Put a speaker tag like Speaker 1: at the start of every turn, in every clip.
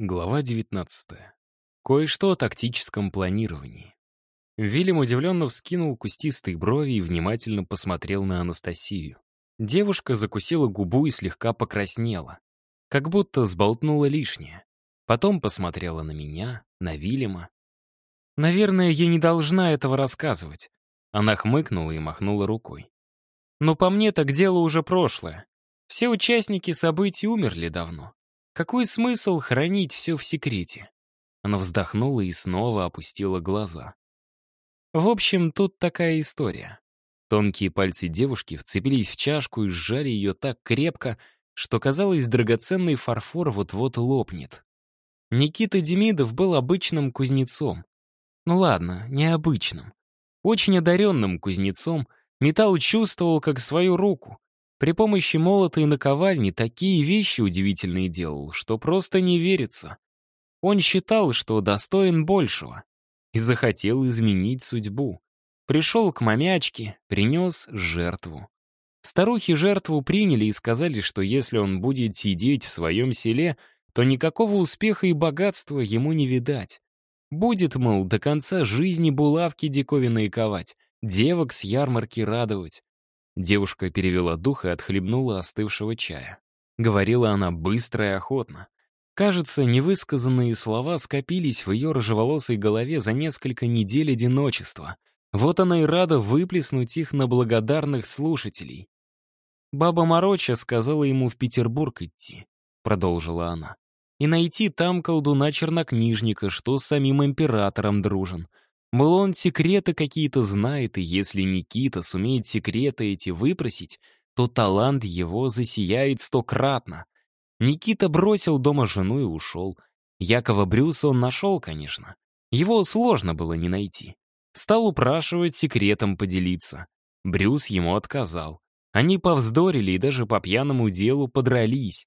Speaker 1: Глава 19. Кое-что о тактическом планировании. Вильям удивленно вскинул кустистые брови и внимательно посмотрел на Анастасию. Девушка закусила губу и слегка покраснела, как будто сболтнула лишнее. Потом посмотрела на меня, на Вильяма. «Наверное, я не должна этого рассказывать». Она хмыкнула и махнула рукой. «Но по мне так дело уже прошлое. Все участники событий умерли давно. Какой смысл хранить все в секрете? Она вздохнула и снова опустила глаза. В общем, тут такая история. Тонкие пальцы девушки вцепились в чашку и сжали ее так крепко, что казалось, драгоценный фарфор вот-вот лопнет. Никита Демидов был обычным кузнецом. Ну ладно, необычным. Очень одаренным кузнецом металл чувствовал как свою руку, при помощи молота и наковальни такие вещи удивительные делал, что просто не верится. Он считал, что достоин большего, и захотел изменить судьбу. Пришел к мамячке, принес жертву. Старухи жертву приняли и сказали, что если он будет сидеть в своем селе, то никакого успеха и богатства ему не видать. Будет, мол, до конца жизни булавки диковинные ковать, девок с ярмарки радовать. Девушка перевела дух и отхлебнула остывшего чая. Говорила она быстро и охотно. Кажется, невысказанные слова скопились в ее рыжеволосой голове за несколько недель одиночества. Вот она и рада выплеснуть их на благодарных слушателей. «Баба Мороча сказала ему в Петербург идти», — продолжила она, «и найти там колдуна-чернокнижника, что с самим императором дружен. Мол, он секреты какие-то знает, и если Никита сумеет секреты эти выпросить, то талант его засияет стократно. Никита бросил дома жену и ушел. Якова Брюса он нашел, конечно. Его сложно было не найти. Стал упрашивать секретом поделиться. Брюс ему отказал. Они повздорили и даже по пьяному делу подрались.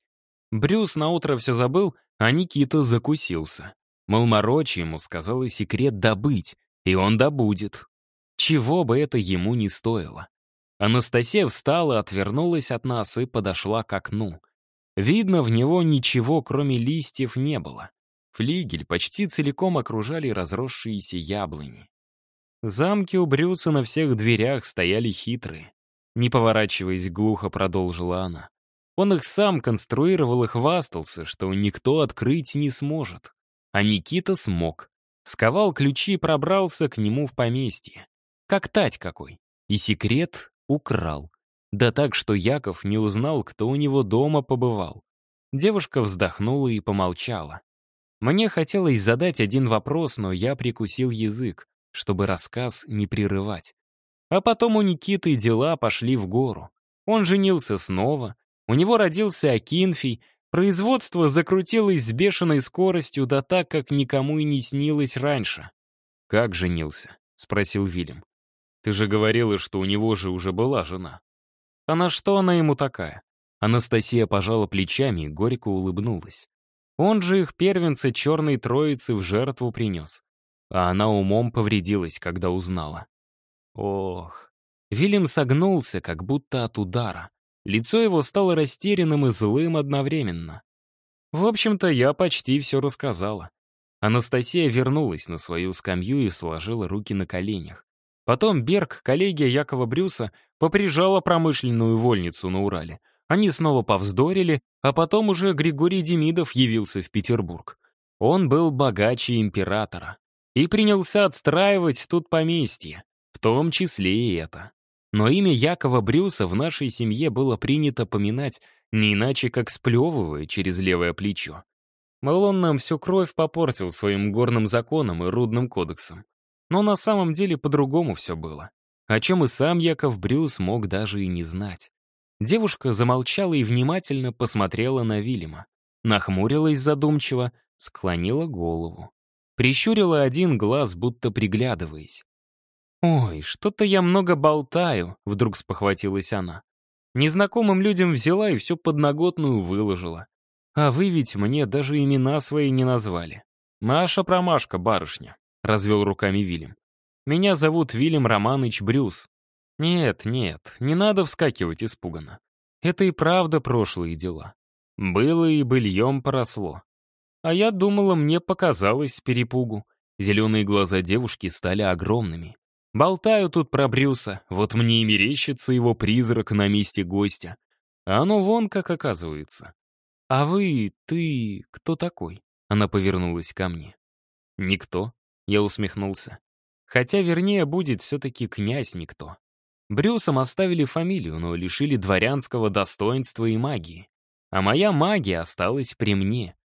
Speaker 1: Брюс наутро все забыл, а Никита закусился. Мол, морочи ему сказал и секрет добыть, и он добудет. Чего бы это ему не стоило. Анастасия встала, отвернулась от нас и подошла к окну. Видно, в него ничего, кроме листьев, не было. Флигель почти целиком окружали разросшиеся яблони. Замки у Брюса на всех дверях стояли хитрые. Не поворачиваясь, глухо продолжила она. Он их сам конструировал и хвастался, что никто открыть не сможет. А Никита смог. Сковал ключи и пробрался к нему в поместье. Как тать какой. И секрет украл. Да так, что Яков не узнал, кто у него дома побывал. Девушка вздохнула и помолчала. Мне хотелось задать один вопрос, но я прикусил язык, чтобы рассказ не прерывать. А потом у Никиты дела пошли в гору. Он женился снова, у него родился Акинфий, Производство закрутилось с бешеной скоростью, да так, как никому и не снилось раньше. «Как женился?» — спросил Вильям. «Ты же говорила, что у него же уже была жена». «А на что она ему такая?» Анастасия пожала плечами и горько улыбнулась. Он же их первенца черной троицы в жертву принес. А она умом повредилась, когда узнала. Ох. Вильям согнулся, как будто от удара. Лицо его стало растерянным и злым одновременно. В общем-то, я почти все рассказала. Анастасия вернулась на свою скамью и сложила руки на коленях. Потом Берг, коллегия Якова Брюса, поприжала промышленную вольницу на Урале. Они снова повздорили, а потом уже Григорий Демидов явился в Петербург. Он был богаче императора и принялся отстраивать тут поместье, в том числе и это. Но имя Якова Брюса в нашей семье было принято поминать не иначе, как сплевывая через левое плечо. Мол, он нам всю кровь попортил своим горным законом и рудным кодексом. Но на самом деле по-другому все было. О чем и сам Яков Брюс мог даже и не знать. Девушка замолчала и внимательно посмотрела на Вильяма. Нахмурилась задумчиво, склонила голову. Прищурила один глаз, будто приглядываясь. «Ой, что-то я много болтаю», — вдруг спохватилась она. Незнакомым людям взяла и всю подноготную выложила. А вы ведь мне даже имена свои не назвали. Маша-промашка, барышня», — развел руками Вильям. «Меня зовут Вильям Романыч Брюс». «Нет, нет, не надо вскакивать испуганно. Это и правда прошлые дела. Было и быльем поросло. А я думала, мне показалось перепугу. Зеленые глаза девушки стали огромными. Болтаю тут про Брюса, вот мне и мерещится его призрак на месте гостя. А оно вон как оказывается. А вы, ты, кто такой? Она повернулась ко мне. Никто, я усмехнулся. Хотя, вернее, будет все-таки князь никто. Брюсом оставили фамилию, но лишили дворянского достоинства и магии. А моя магия осталась при мне.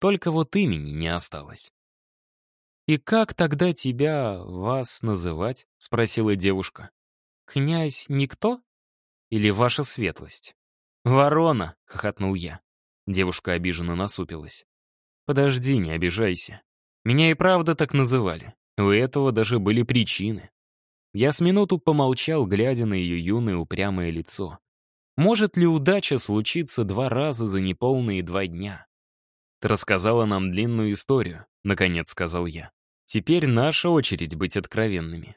Speaker 1: Только вот имени не осталось. «И как тогда тебя, вас называть?» — спросила девушка. «Князь никто? Или ваша светлость?» «Ворона!» — хохотнул я. Девушка обиженно насупилась. «Подожди, не обижайся. Меня и правда так называли. У этого даже были причины. Я с минуту помолчал, глядя на ее юное упрямое лицо. Может ли удача случиться два раза за неполные два дня? Ты рассказала нам длинную историю, наконец сказал я. Теперь наша очередь быть откровенными.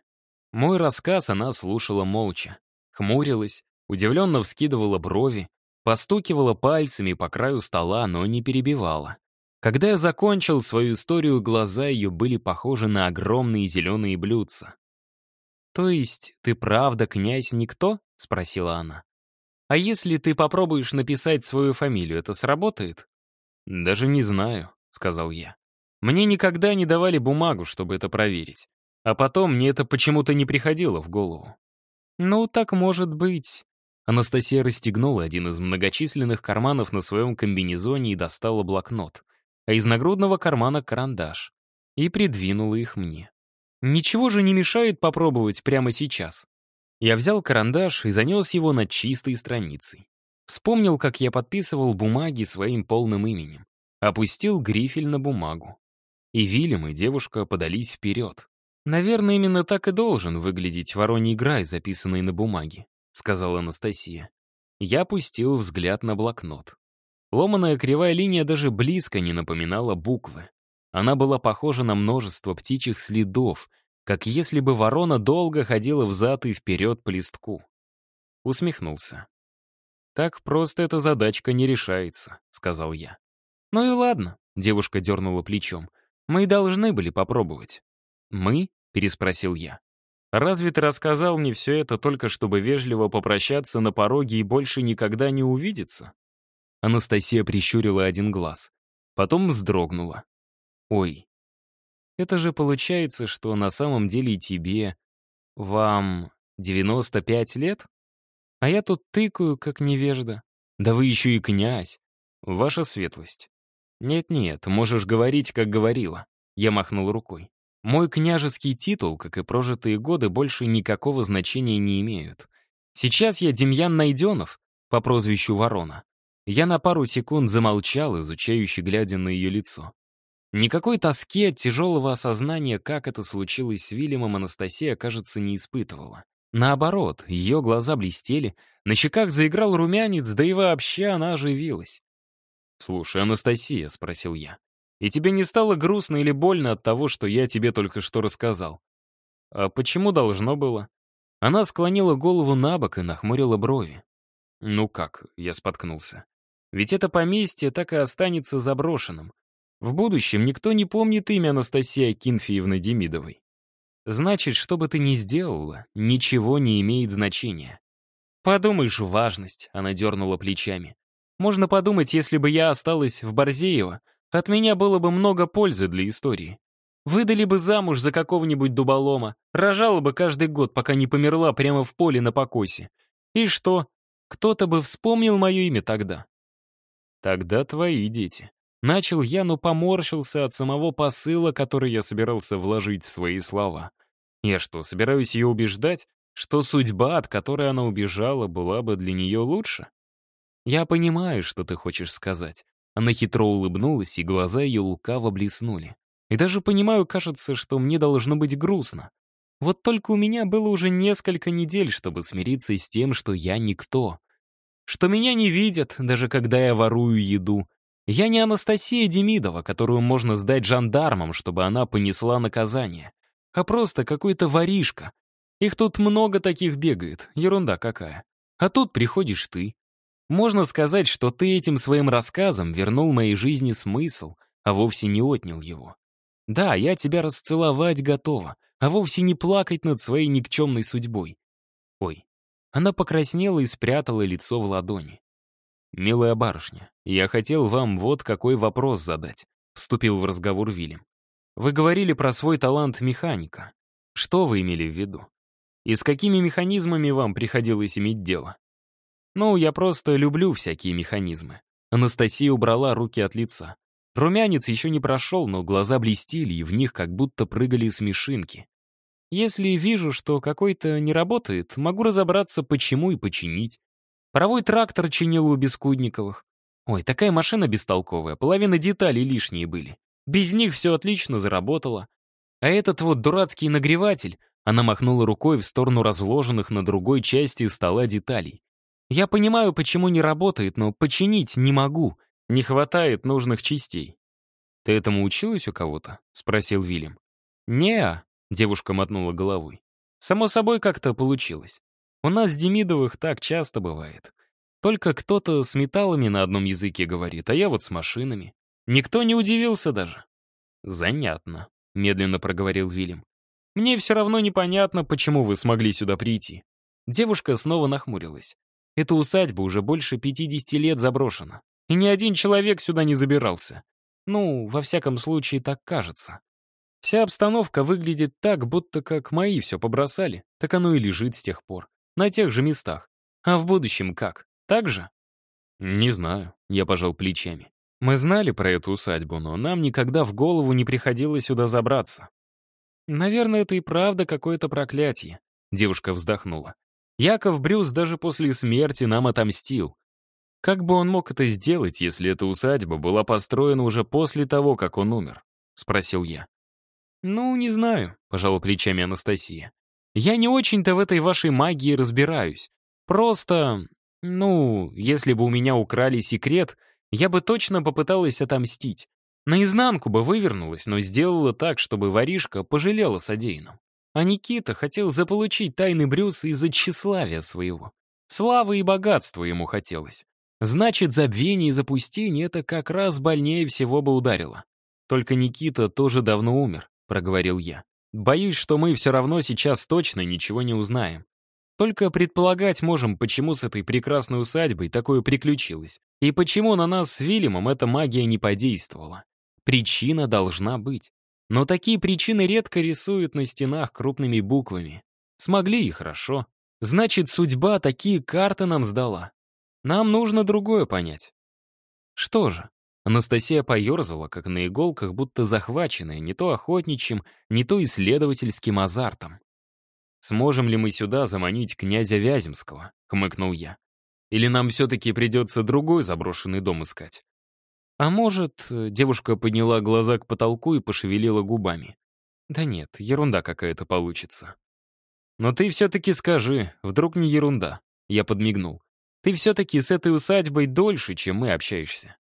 Speaker 1: Мой рассказ она слушала молча, хмурилась, удивленно вскидывала брови, постукивала пальцами по краю стола, но не перебивала. Когда я закончил свою историю, глаза ее были похожи на огромные зеленые блюдца. «То есть ты правда князь никто?» — спросила она. «А если ты попробуешь написать свою фамилию, это сработает?» «Даже не знаю», — сказал я. «Мне никогда не давали бумагу, чтобы это проверить. А потом мне это почему-то не приходило в голову». «Ну, так может быть». Анастасия расстегнула один из многочисленных карманов на своем комбинезоне и достала блокнот а из нагрудного кармана карандаш, и придвинула их мне. Ничего же не мешает попробовать прямо сейчас. Я взял карандаш и занес его над чистой страницей. Вспомнил, как я подписывал бумаги своим полным именем. Опустил грифель на бумагу. И Вильям, и девушка подались вперед. «Наверное, именно так и должен выглядеть вороний грай, записанный на бумаге», — сказала Анастасия. Я опустил взгляд на блокнот. Ломаная кривая линия даже близко не напоминала буквы. Она была похожа на множество птичьих следов, как если бы ворона долго ходила взад и вперед по листку. Усмехнулся. «Так просто эта задачка не решается», — сказал я. «Ну и ладно», — девушка дернула плечом. «Мы и должны были попробовать». «Мы?» — переспросил я. «Разве ты рассказал мне все это только чтобы вежливо попрощаться на пороге и больше никогда не увидеться?» Анастасия прищурила один глаз. Потом вздрогнула. «Ой, это же получается, что на самом деле тебе... Вам 95 лет? А я тут тыкаю, как невежда. Да вы еще и князь. Ваша светлость. Нет-нет, можешь говорить, как говорила. Я махнул рукой. Мой княжеский титул, как и прожитые годы, больше никакого значения не имеют. Сейчас я Демьян Найденов по прозвищу Ворона. Я на пару секунд замолчал, изучающий, глядя на ее лицо. Никакой тоски от тяжелого осознания, как это случилось с Вильямом, Анастасия, кажется, не испытывала. Наоборот, ее глаза блестели, на щеках заиграл румянец, да и вообще она оживилась. «Слушай, Анастасия», — спросил я, — «и тебе не стало грустно или больно от того, что я тебе только что рассказал?» «А почему должно было?» Она склонила голову на бок и нахмурила брови. «Ну как?» — я споткнулся. Ведь это поместье так и останется заброшенным. В будущем никто не помнит имя Анастасии Акинфеевны Демидовой. Значит, что бы ты ни сделала, ничего не имеет значения. Подумаешь, важность, она дернула плечами. Можно подумать, если бы я осталась в Борзеево, от меня было бы много пользы для истории. Выдали бы замуж за какого-нибудь дуболома, рожала бы каждый год, пока не померла прямо в поле на покосе. И что? Кто-то бы вспомнил мое имя тогда. Тогда твои дети. Начал я, но поморщился от самого посыла, который я собирался вложить в свои слова. Я что, собираюсь ее убеждать, что судьба, от которой она убежала, была бы для нее лучше? Я понимаю, что ты хочешь сказать. Она хитро улыбнулась, и глаза ее лукаво блеснули. И даже понимаю, кажется, что мне должно быть грустно. Вот только у меня было уже несколько недель, чтобы смириться с тем, что я никто что меня не видят, даже когда я ворую еду. Я не Анастасия Демидова, которую можно сдать жандармам, чтобы она понесла наказание, а просто какой-то воришка. Их тут много таких бегает, ерунда какая. А тут приходишь ты. Можно сказать, что ты этим своим рассказом вернул моей жизни смысл, а вовсе не отнял его. Да, я тебя расцеловать готова, а вовсе не плакать над своей никчемной судьбой. Ой, она покраснела и спрятала лицо в ладони. «Милая барышня, я хотел вам вот какой вопрос задать», — вступил в разговор Вильям. «Вы говорили про свой талант механика. Что вы имели в виду? И с какими механизмами вам приходилось иметь дело?» «Ну, я просто люблю всякие механизмы». Анастасия убрала руки от лица. Румянец еще не прошел, но глаза блестели, и в них как будто прыгали смешинки. Если вижу, что какой-то не работает, могу разобраться, почему и починить. Паровой трактор чинил у Бескудниковых. Ой, такая машина бестолковая, половина деталей лишние были. Без них все отлично заработало. А этот вот дурацкий нагреватель, она махнула рукой в сторону разложенных на другой части стола деталей. Я понимаю, почему не работает, но починить не могу. Не хватает нужных частей. «Ты этому училась у кого-то?» — спросил Вильям. «Не-а», девушка мотнула головой. «Само собой как-то получилось. У нас с Демидовых так часто бывает. Только кто-то с металлами на одном языке говорит, а я вот с машинами. Никто не удивился даже». «Занятно», — медленно проговорил Вильям. «Мне все равно непонятно, почему вы смогли сюда прийти». Девушка снова нахмурилась. Эта усадьба уже больше 50 лет заброшена. И ни один человек сюда не забирался. Ну, во всяком случае, так кажется. Вся обстановка выглядит так, будто как мои все побросали, так оно и лежит с тех пор. На тех же местах. А в будущем как? Так же? Не знаю, я пожал плечами. Мы знали про эту усадьбу, но нам никогда в голову не приходилось сюда забраться. Наверное, это и правда какое-то проклятие. Девушка вздохнула. Яков Брюс даже после смерти нам отомстил. Как бы он мог это сделать, если эта усадьба была построена уже после того, как он умер? Спросил я. Ну, не знаю, пожала плечами Анастасия. Я не очень-то в этой вашей магии разбираюсь. Просто, ну, если бы у меня украли секрет, я бы точно попыталась отомстить. Наизнанку бы вывернулась, но сделала так, чтобы воришка пожалела содеянным. А Никита хотел заполучить тайны Брюса из-за тщеславия своего. Славы и богатства ему хотелось. Значит, забвение и запустение — это как раз больнее всего бы ударило. Только Никита тоже давно умер, — проговорил я. Боюсь, что мы все равно сейчас точно ничего не узнаем. Только предполагать можем, почему с этой прекрасной усадьбой такое приключилось, и почему на нас с Вильямом эта магия не подействовала. Причина должна быть. Но такие причины редко рисуют на стенах крупными буквами. Смогли и хорошо. Значит, судьба такие карты нам сдала. Нам нужно другое понять. Что же? Анастасия поерзала, как на иголках, будто захваченная не то охотничьим, не то исследовательским азартом. «Сможем ли мы сюда заманить князя Вяземского?» — хмыкнул я. «Или нам все-таки придется другой заброшенный дом искать?» А может, девушка подняла глаза к потолку и пошевелила губами. Да нет, ерунда какая-то получится. Но ты все-таки скажи, вдруг не ерунда. Я подмигнул. Ты все-таки с этой усадьбой дольше, чем мы общаешься.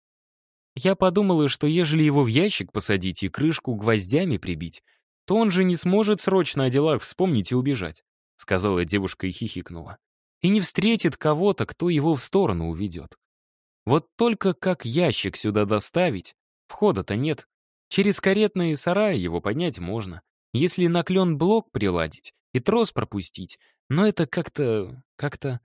Speaker 1: Я подумала, что ежели его в ящик посадить и крышку гвоздями прибить, то он же не сможет срочно о делах вспомнить и убежать, сказала девушка и хихикнула. И не встретит кого-то, кто его в сторону уведет. Вот только как ящик сюда доставить? Входа-то нет. Через каретные сараи его поднять можно. Если наклен блок приладить и трос пропустить, но это как-то... как-то...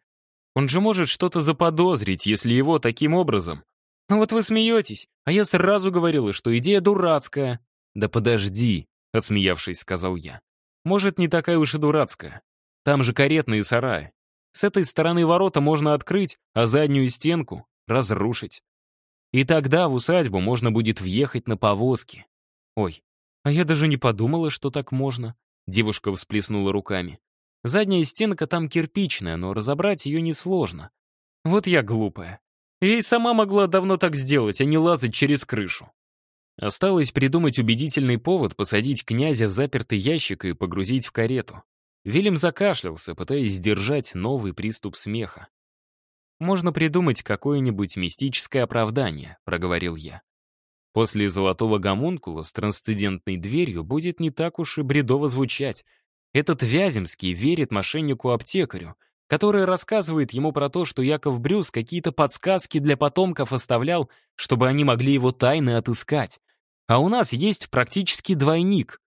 Speaker 1: Он же может что-то заподозрить, если его таким образом. Ну вот вы смеетесь, а я сразу говорила, что идея дурацкая. Да подожди, отсмеявшись, сказал я. Может, не такая уж и дурацкая. Там же каретные сараи. С этой стороны ворота можно открыть, а заднюю стенку разрушить. И тогда в усадьбу можно будет въехать на повозке. Ой, а я даже не подумала, что так можно. Девушка всплеснула руками. Задняя стенка там кирпичная, но разобрать ее несложно. Вот я глупая. Я и сама могла давно так сделать, а не лазать через крышу. Осталось придумать убедительный повод посадить князя в запертый ящик и погрузить в карету. Вильям закашлялся, пытаясь сдержать новый приступ смеха. «Можно придумать какое-нибудь мистическое оправдание», — проговорил я. После золотого гомункула с трансцендентной дверью будет не так уж и бредово звучать, этот Вяземский верит мошеннику-аптекарю, который рассказывает ему про то, что Яков Брюс какие-то подсказки для потомков оставлял, чтобы они могли его тайны отыскать. А у нас есть практически двойник.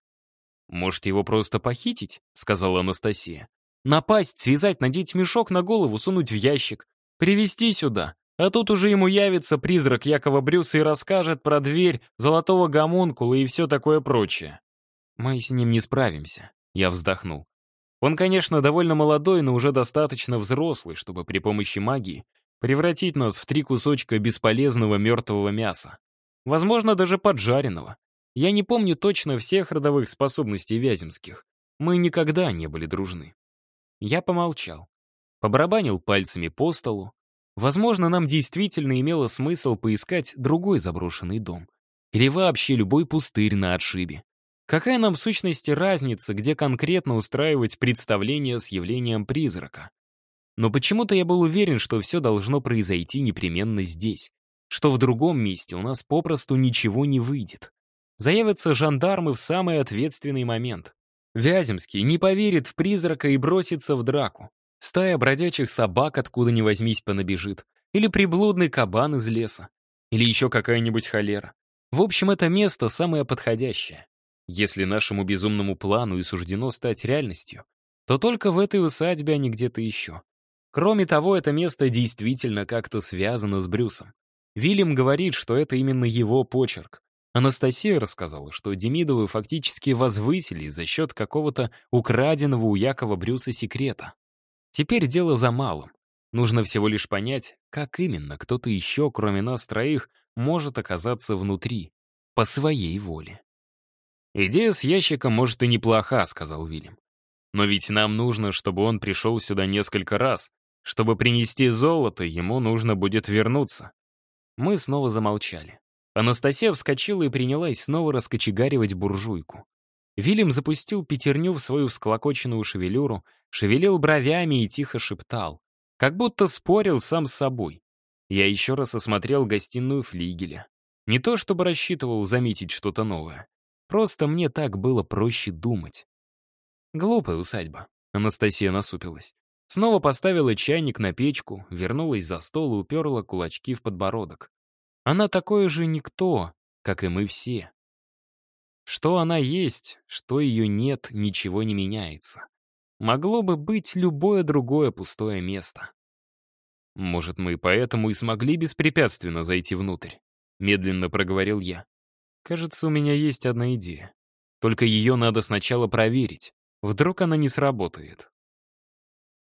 Speaker 1: «Может, его просто похитить?» — сказала Анастасия. «Напасть, связать, надеть мешок на голову, сунуть в ящик, привести сюда. А тут уже ему явится призрак Якова Брюса и расскажет про дверь, золотого гомункула и все такое прочее. Мы с ним не справимся», — я вздохнул. Он, конечно, довольно молодой, но уже достаточно взрослый, чтобы при помощи магии превратить нас в три кусочка бесполезного мертвого мяса. Возможно, даже поджаренного. Я не помню точно всех родовых способностей Вяземских. Мы никогда не были дружны. Я помолчал. Побарабанил пальцами по столу. Возможно, нам действительно имело смысл поискать другой заброшенный дом. Или вообще любой пустырь на отшибе. Какая нам в сущности разница, где конкретно устраивать представление с явлением призрака? Но почему-то я был уверен, что все должно произойти непременно здесь, что в другом месте у нас попросту ничего не выйдет. Заявятся жандармы в самый ответственный момент. Вяземский не поверит в призрака и бросится в драку. Стая бродячих собак откуда ни возьмись понабежит. Или приблудный кабан из леса. Или еще какая-нибудь холера. В общем, это место самое подходящее. Если нашему безумному плану и суждено стать реальностью, то только в этой усадьбе, а не где-то еще. Кроме того, это место действительно как-то связано с Брюсом. Вильям говорит, что это именно его почерк. Анастасия рассказала, что Демидовы фактически возвысили за счет какого-то украденного у Якова Брюса секрета. Теперь дело за малым. Нужно всего лишь понять, как именно кто-то еще, кроме нас троих, может оказаться внутри, по своей воле. «Идея с ящиком, может, и неплоха», — сказал Вильям. «Но ведь нам нужно, чтобы он пришел сюда несколько раз. Чтобы принести золото, ему нужно будет вернуться». Мы снова замолчали. Анастасия вскочила и принялась снова раскочегаривать буржуйку. Вильям запустил пятерню в свою всклокоченную шевелюру, шевелил бровями и тихо шептал, как будто спорил сам с собой. Я еще раз осмотрел гостиную флигеля. Не то чтобы рассчитывал заметить что-то новое. Просто мне так было проще думать. Глупая усадьба. Анастасия насупилась. Снова поставила чайник на печку, вернулась за стол и уперла кулачки в подбородок. Она такое же никто, как и мы все. Что она есть, что ее нет, ничего не меняется. Могло бы быть любое другое пустое место. Может, мы поэтому и смогли беспрепятственно зайти внутрь? Медленно проговорил я. Кажется, у меня есть одна идея. Только ее надо сначала проверить. Вдруг она не сработает.